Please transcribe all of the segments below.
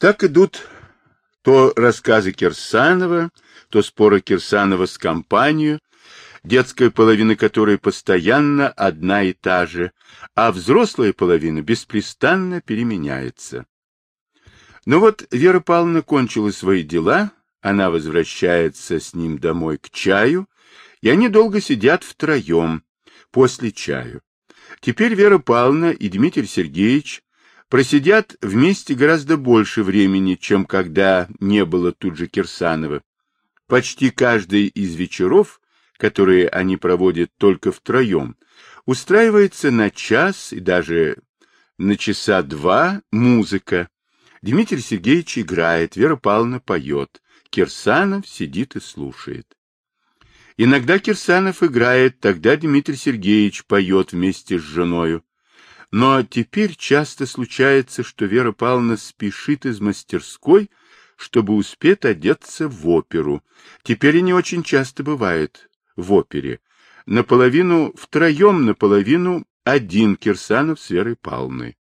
Так идут то рассказы Кирсанова, то споры Кирсанова с компанией, детская половина которой постоянно одна и та же, а взрослая половина беспрестанно переменяется. Но ну вот Вера Павловна кончила свои дела, она возвращается с ним домой к чаю, и они долго сидят втроем после чаю. Теперь Вера Павловна и Дмитрий Сергеевич просидят вместе гораздо больше времени, чем когда не было тут же Кирсанова. Почти каждый из вечеров, которые они проводят только втроем, устраивается на час и даже на часа два музыка. Дмитрий Сергеевич играет, Вера Павловна поет, Кирсанов сидит и слушает. Иногда Кирсанов играет, тогда Дмитрий Сергеевич поет вместе с женою. Но теперь часто случается, что Вера Павловна спешит из мастерской, чтобы успеть одеться в оперу. Теперь и не очень часто бывает в опере. Наполовину втроем, наполовину один Кирсанов с Верой Павловной.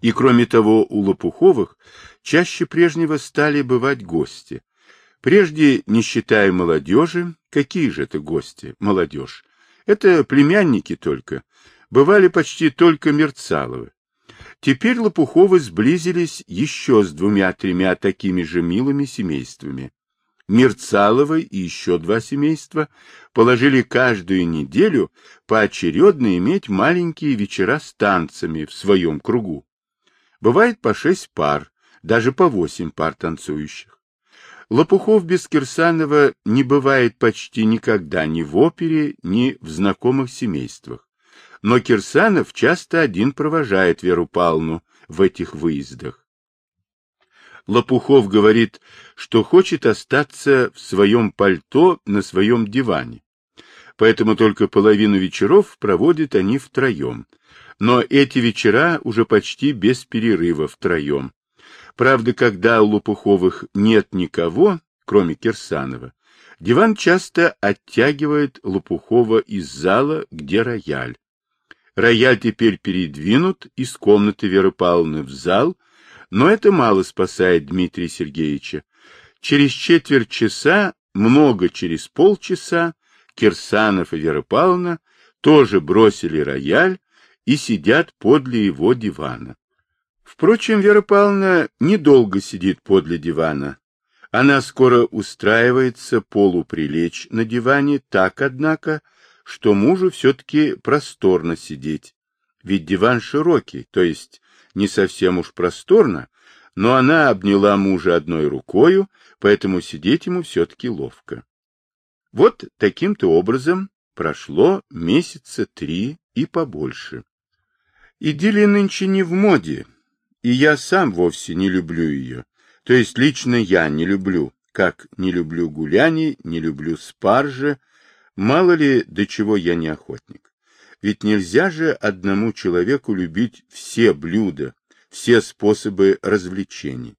И кроме того, у Лопуховых чаще прежнего стали бывать гости. Прежде, не считая молодежи, какие же это гости, молодежь? Это племянники только, бывали почти только Мерцаловы. Теперь Лопуховы сблизились еще с двумя-тремя такими же милыми семействами. Мерцаловы и еще два семейства положили каждую неделю поочередно иметь маленькие вечера с танцами в своем кругу. Бывает по шесть пар, даже по восемь пар танцующих. Лопухов без Кирсанова не бывает почти никогда ни в опере, ни в знакомых семействах но Кирсанов часто один провожает Веру Павловну в этих выездах. Лопухов говорит, что хочет остаться в своем пальто на своем диване. Поэтому только половину вечеров проводят они втроем. Но эти вечера уже почти без перерыва втроем. Правда, когда у Лопуховых нет никого, кроме Кирсанова, диван часто оттягивает Лопухова из зала, где рояль, Рояль теперь передвинут из комнаты Веры Павловны в зал, но это мало спасает Дмитрия Сергеевича. Через четверть часа, много через полчаса, Кирсанов и Вера Павловна тоже бросили рояль и сидят подле его дивана. Впрочем, Вера Павловна недолго сидит подле дивана. Она скоро устраивается полуприлечь на диване, так, однако, что мужу все-таки просторно сидеть. Ведь диван широкий, то есть не совсем уж просторно, но она обняла мужа одной рукою, поэтому сидеть ему все-таки ловко. Вот таким-то образом прошло месяца три и побольше. Идиллия нынче не в моде, и я сам вовсе не люблю ее. То есть лично я не люблю, как не люблю гуляний, не люблю спаржи, Мало ли, до чего я не охотник. Ведь нельзя же одному человеку любить все блюда, все способы развлечений.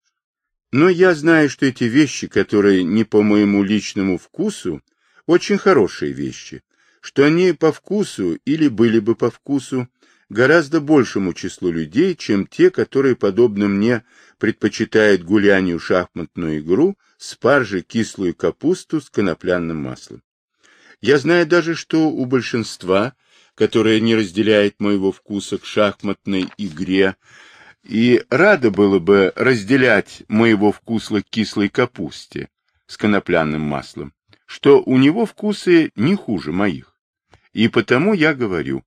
Но я знаю, что эти вещи, которые не по моему личному вкусу, очень хорошие вещи, что они по вкусу или были бы по вкусу гораздо большему числу людей, чем те, которые, подобно мне, предпочитают гулянию шахматную игру, спаржи, кислую капусту с конопляным маслом. Я знаю даже, что у большинства, которое не разделяет моего вкуса к шахматной игре, и радо было бы разделять моего вкуса к кислой капусте с конопляным маслом, что у него вкусы не хуже моих. И потому я говорю,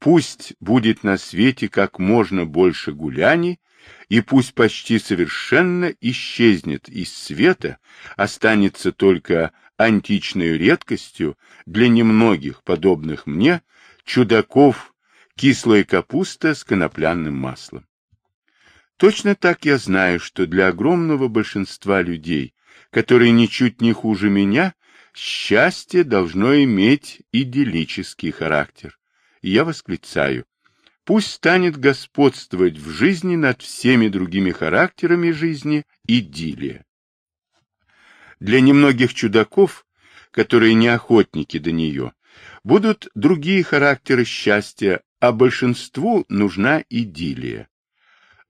пусть будет на свете как можно больше гуляний, и пусть почти совершенно исчезнет из света, останется только античной редкостью для немногих, подобных мне, чудаков кислая капуста с конопляным маслом. Точно так я знаю, что для огромного большинства людей, которые ничуть не хуже меня, счастье должно иметь идиллический характер. И я восклицаю, пусть станет господствовать в жизни над всеми другими характерами жизни идиллия. Для немногих чудаков, которые не охотники до нее, будут другие характеры счастья, а большинству нужна идиллия.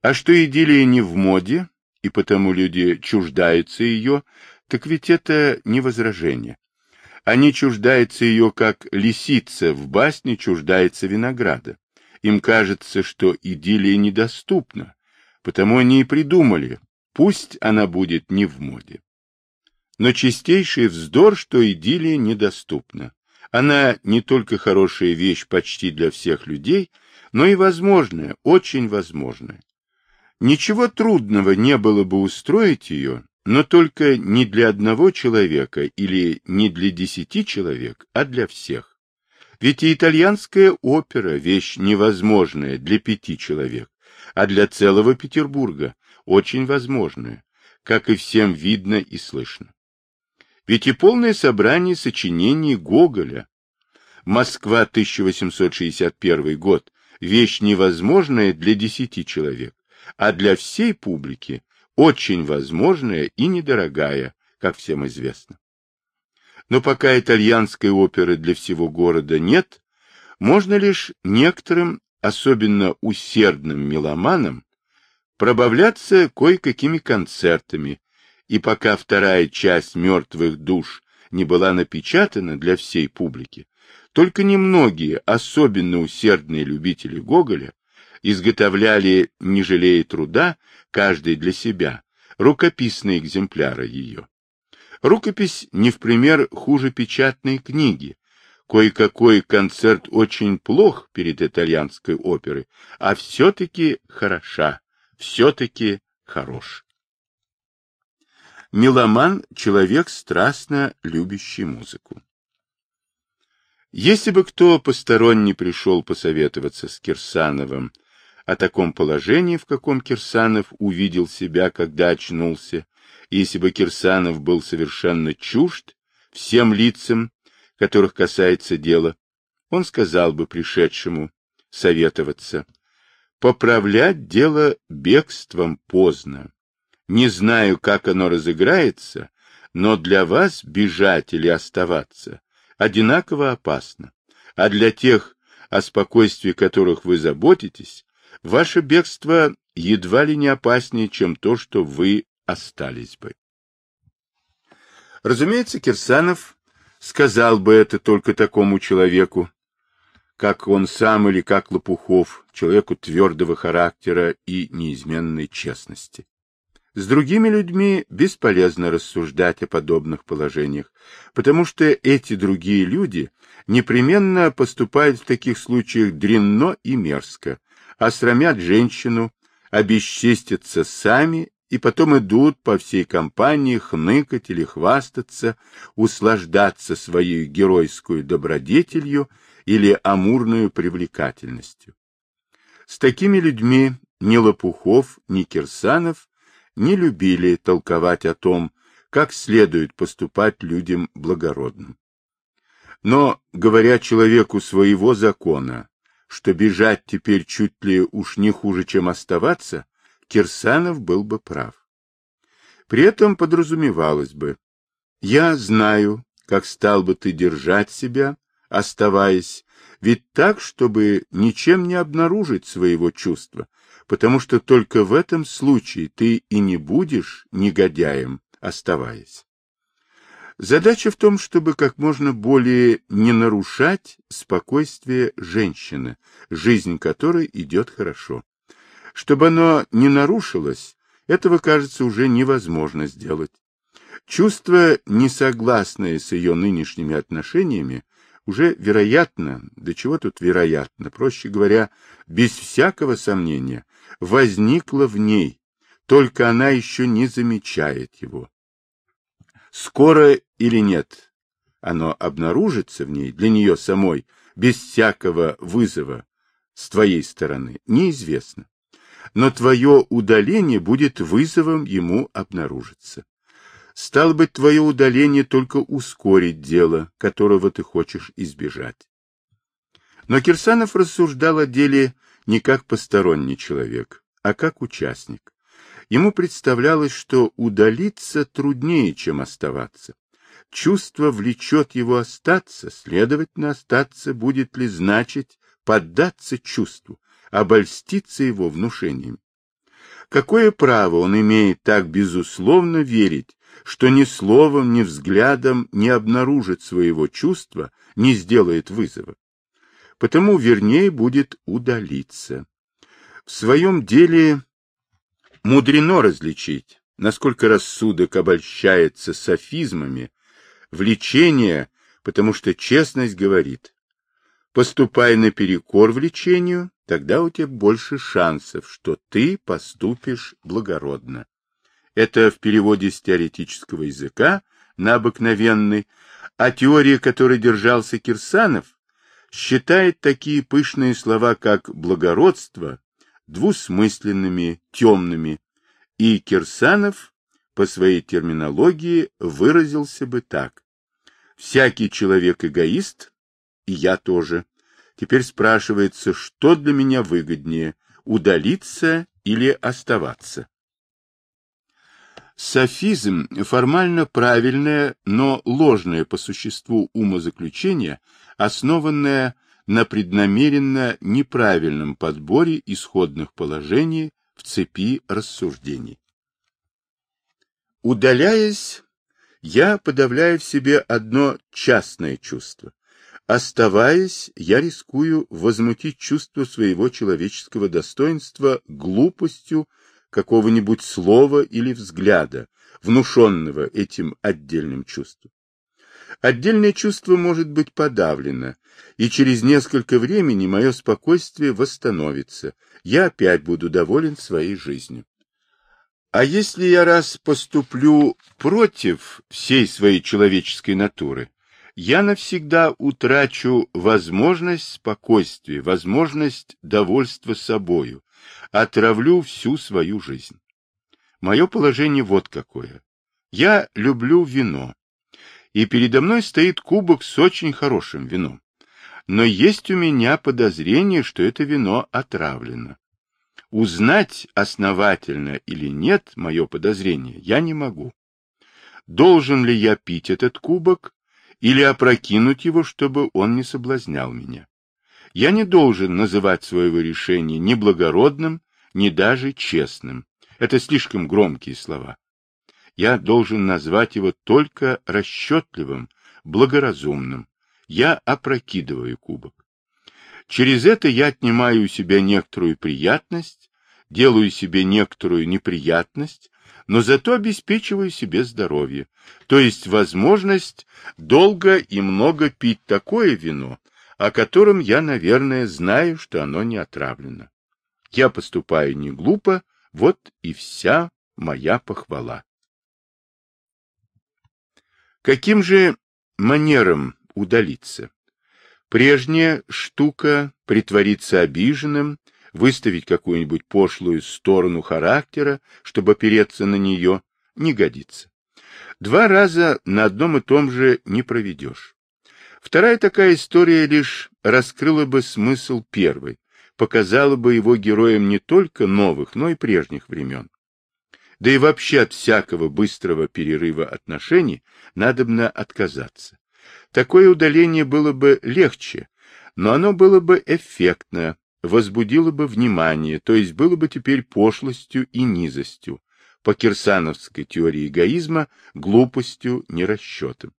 А что идиллия не в моде, и потому люди чуждаются ее, так ведь это не возражение. Они чуждаются ее, как лисица в басне чуждается винограда. Им кажется, что идиллия недоступна, потому они и придумали, пусть она будет не в моде. Но чистейший вздор, что идиллия недоступна. Она не только хорошая вещь почти для всех людей, но и возможная, очень возможная. Ничего трудного не было бы устроить ее, но только не для одного человека или не для десяти человек, а для всех. Ведь и итальянская опера – вещь невозможная для пяти человек, а для целого Петербурга очень возможная, как и всем видно и слышно. Ведь и полное собрание сочинений Гоголя «Москва, 1861 год» – вещь невозможная для десяти человек, а для всей публики очень возможная и недорогая, как всем известно. Но пока итальянской оперы для всего города нет, можно лишь некоторым, особенно усердным меломанам, пробавляться кое-какими концертами, и пока вторая часть «Мертвых душ» не была напечатана для всей публики, только немногие, особенно усердные любители Гоголя, изготовляли, не жалея труда, каждый для себя, рукописные экземпляры ее. Рукопись не в пример хуже печатной книги. Кое-какой концерт очень плох перед итальянской оперой, а все-таки хороша, все-таки хорош. Меломан — человек, страстно любящий музыку. Если бы кто посторонний пришел посоветоваться с Кирсановым о таком положении, в каком Кирсанов увидел себя, когда очнулся, если бы Кирсанов был совершенно чужд всем лицам, которых касается дело, он сказал бы пришедшему советоваться, поправлять дело бегством поздно. Не знаю, как оно разыграется, но для вас бежать или оставаться одинаково опасно, а для тех, о спокойствии которых вы заботитесь, Ваше бегство едва ли не опаснее, чем то, что вы остались бы. Разумеется, Кирсанов сказал бы это только такому человеку, как он сам или как Лопухов, человеку твердого характера и неизменной честности. С другими людьми бесполезно рассуждать о подобных положениях, потому что эти другие люди непременно поступают в таких случаях дрянно и мерзко, осрамят женщину, обесчестятся сами и потом идут по всей компании хныкать или хвастаться, услаждаться своей геройскую добродетелью или амурную привлекательностью. С такими людьми ни Лопухов, ни Кирсанов не любили толковать о том, как следует поступать людям благородным. Но, говоря человеку своего закона, что бежать теперь чуть ли уж не хуже, чем оставаться, Кирсанов был бы прав. При этом подразумевалось бы, я знаю, как стал бы ты держать себя, оставаясь, ведь так, чтобы ничем не обнаружить своего чувства, потому что только в этом случае ты и не будешь негодяем, оставаясь. Задача в том, чтобы как можно более не нарушать спокойствие женщины, жизнь которой идет хорошо. Чтобы оно не нарушилось, этого, кажется, уже невозможно сделать. Чувство, несогласное с ее нынешними отношениями, уже вероятно, да чего тут вероятно, проще говоря, без всякого сомнения, возникло в ней, только она еще не замечает его. Скоро или нет, оно обнаружится в ней, для нее самой, без всякого вызова с твоей стороны, неизвестно. Но твое удаление будет вызовом ему обнаружиться. Стало быть, твое удаление только ускорит дело, которого ты хочешь избежать. Но Кирсанов рассуждал о деле не как посторонний человек, а как участник. Ему представлялось, что удалиться труднее, чем оставаться. Чувство влечет его остаться, следовательно, остаться будет ли значить поддаться чувству, обольститься его внушением. Какое право он имеет так безусловно верить, что ни словом, ни взглядом не обнаружит своего чувства, не сделает вызова? Потому вернее будет удалиться. В своем деле мудрено различить, насколько рассудок обольщается софизмами, влечение, потому что честность говорит, поступай наперекор влечению, тогда у тебя больше шансов, что ты поступишь благородно. Это в переводе с теоретического языка на обыкновенный, а теория, которой держался Кирсанов, считает такие пышные слова, как благородство, двусмысленными, темными, и Кирсанов по своей терминологии выразился бы так. Всякий человек эгоист, и я тоже. Теперь спрашивается, что для меня выгоднее, удалиться или оставаться? Софизм – формально правильное, но ложное по существу умозаключение, основанное на преднамеренно неправильном подборе исходных положений в цепи рассуждений. Удаляясь, я подавляю в себе одно частное чувство. Оставаясь, я рискую возмутить чувство своего человеческого достоинства глупостью какого-нибудь слова или взгляда, внушенного этим отдельным чувством. Отдельное чувство может быть подавлено, и через несколько времени мое спокойствие восстановится, я опять буду доволен своей жизнью. А если я раз поступлю против всей своей человеческой натуры, я навсегда утрачу возможность спокойствия, возможность довольства собою, отравлю всю свою жизнь. Мое положение вот какое. Я люблю вино, и передо мной стоит кубок с очень хорошим вином. Но есть у меня подозрение, что это вино отравлено. Узнать, основательно или нет мое подозрение, я не могу. Должен ли я пить этот кубок или опрокинуть его, чтобы он не соблазнял меня? Я не должен называть своего решения ни благородным, ни даже честным. Это слишком громкие слова. Я должен назвать его только расчетливым, благоразумным. Я опрокидываю кубок. Через это я отнимаю у себя некоторую приятность, делаю себе некоторую неприятность, но зато обеспечиваю себе здоровье, то есть возможность долго и много пить такое вино, о котором я, наверное, знаю, что оно не отравлено. Я поступаю не глупо, вот и вся моя похвала. Каким же манером удалиться? Прежняя штука — притвориться обиженным, выставить какую-нибудь пошлую сторону характера, чтобы опереться на нее, не годится. Два раза на одном и том же не проведешь. Вторая такая история лишь раскрыла бы смысл первой, показала бы его героям не только новых, но и прежних времен. Да и вообще от всякого быстрого перерыва отношений надобно отказаться. Такое удаление было бы легче, но оно было бы эффектно, возбудило бы внимание, то есть было бы теперь пошлостью и низостью, по кирсановской теории эгоизма, глупостью, нерасчетом.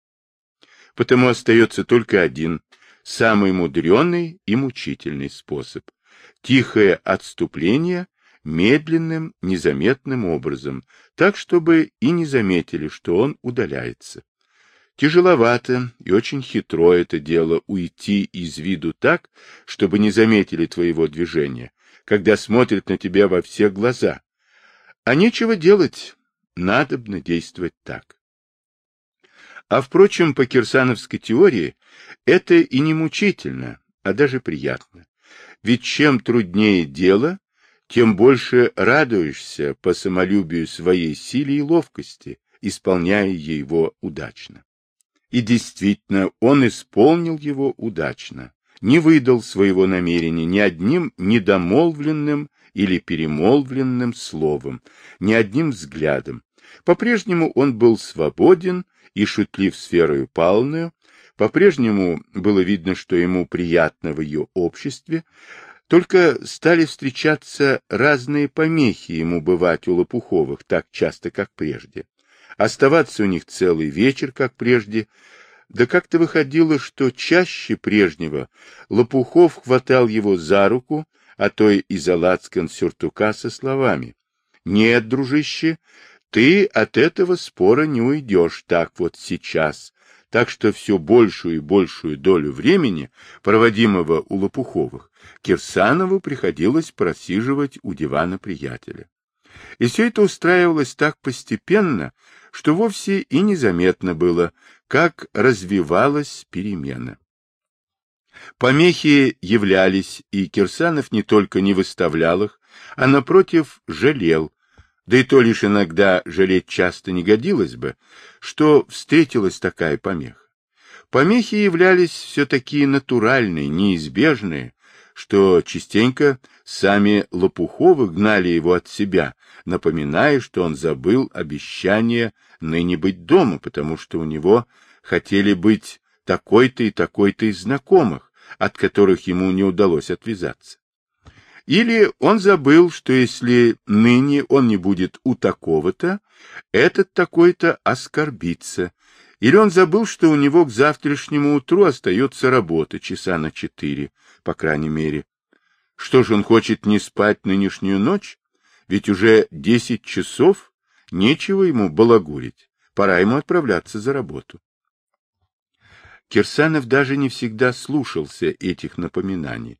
Потому остается только один, самый мудреный и мучительный способ – тихое отступление медленным, незаметным образом, так, чтобы и не заметили, что он удаляется. Тяжеловато и очень хитро это дело уйти из виду так, чтобы не заметили твоего движения, когда смотрят на тебя во все глаза. А нечего делать, надобно действовать так. А впрочем, по кирсановской теории это и не мучительно, а даже приятно. Ведь чем труднее дело, тем больше радуешься по самолюбию своей силе и ловкости, исполняя его удачно. И действительно, он исполнил его удачно, не выдал своего намерения ни одним недомолвленным или перемолвленным словом, ни одним взглядом. По-прежнему он был свободен и шутлив сферою Павловную, по-прежнему было видно, что ему приятно в ее обществе, Только стали встречаться разные помехи ему бывать у Лопуховых так часто, как прежде. Оставаться у них целый вечер, как прежде, да как-то выходило, что чаще прежнего Лопухов хватал его за руку, а то и за лацкан сюртука со словами. «Нет, дружище, ты от этого спора не уйдешь так вот сейчас, так что все большую и большую долю времени, проводимого у Лопуховых, Кирсанову приходилось просиживать у дивана приятеля. И все это устраивалось так постепенно, что вовсе и незаметно было, как развивалась перемена. Помехи являлись, и Кирсанов не только не выставлял их, а, напротив, жалел, да и то лишь иногда жалеть часто не годилось бы, что встретилась такая помеха. Помехи являлись все такие натуральные, неизбежные, что частенько сами Лопуховы гнали его от себя, напоминая, что он забыл обещание ныне быть дома, потому что у него хотели быть такой-то и такой-то из знакомых, от которых ему не удалось отвязаться. Или он забыл, что если ныне он не будет у такого-то, этот такой-то оскорбится. Или он забыл, что у него к завтрашнему утру остается работа часа на четыре, по крайней мере. Что же он хочет не спать нынешнюю ночь? Ведь уже десять часов, нечего ему балагурить, пора ему отправляться за работу. Кирсанов даже не всегда слушался этих напоминаний.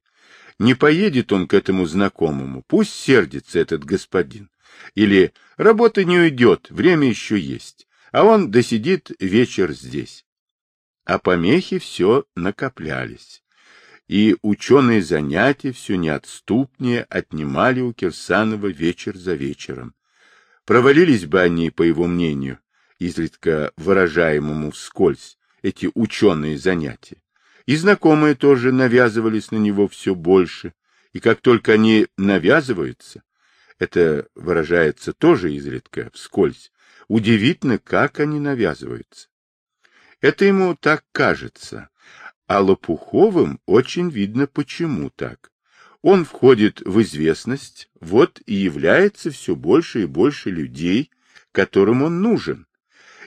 Не поедет он к этому знакомому, пусть сердится этот господин. Или работа не уйдет, время еще есть, а он досидит вечер здесь. А помехи все накоплялись. И ученые занятия все неотступнее отнимали у Кирсанова вечер за вечером. Провалились бы они, по его мнению, изредка выражаемому вскользь, эти ученые занятия. И знакомые тоже навязывались на него все больше. И как только они навязываются, это выражается тоже изредка вскользь, удивительно, как они навязываются. Это ему так кажется, а Лопуховым очень видно, почему так. Он входит в известность, вот и является все больше и больше людей, которым он нужен.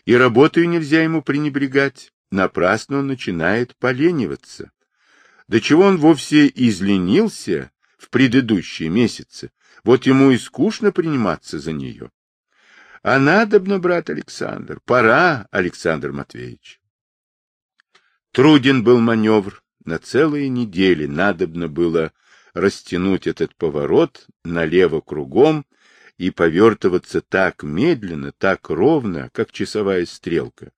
И работаю нельзя ему пренебрегать. Напрасно он начинает полениваться. До чего он вовсе изленился в предыдущие месяцы, вот ему и скучно приниматься за нее. А надобно, брат Александр, пора, Александр Матвеевич. Труден был маневр, на целые недели надобно было растянуть этот поворот налево кругом и повертываться так медленно, так ровно, как часовая стрелка,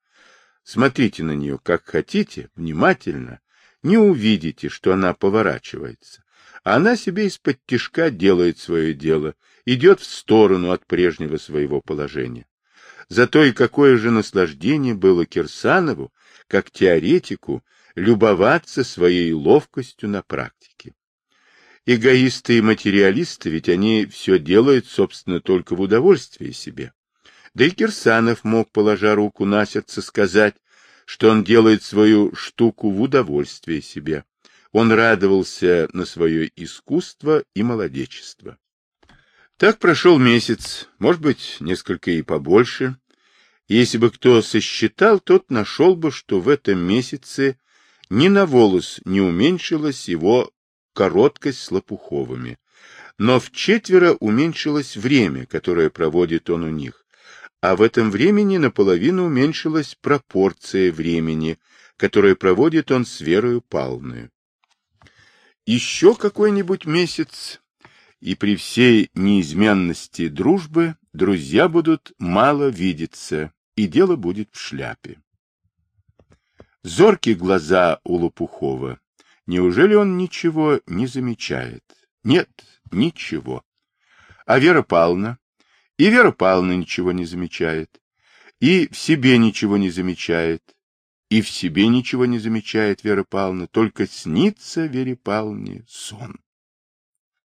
Смотрите на нее как хотите, внимательно, не увидите, что она поворачивается. Она себе из-под тишка делает свое дело, идет в сторону от прежнего своего положения. Зато и какое же наслаждение было Кирсанову, как теоретику, любоваться своей ловкостью на практике. Эгоисты и материалисты, ведь они все делают, собственно, только в удовольствие себе. Да и Кирсанов мог, положа руку на сердце, сказать, что он делает свою штуку в удовольствие себе. Он радовался на свое искусство и молодечество. Так прошел месяц, может быть, несколько и побольше. Если бы кто сосчитал, тот нашел бы, что в этом месяце ни на волос не уменьшилась его короткость с Лопуховыми, но в четверо уменьшилось время, которое проводит он у них, а в этом времени наполовину уменьшилась пропорция времени, которое проводит он с Верою Павловной. Еще какой-нибудь месяц, и при всей неизменности дружбы друзья будут мало видеться, и дело будет в шляпе. Зоркие глаза у Лопухова. Неужели он ничего не замечает? Нет, ничего. А Вера Павловна? И Вера Павловна ничего не замечает, и в себе ничего не замечает, и в себе ничего не замечает Вера Павловна, только снится Вере Павловне сон.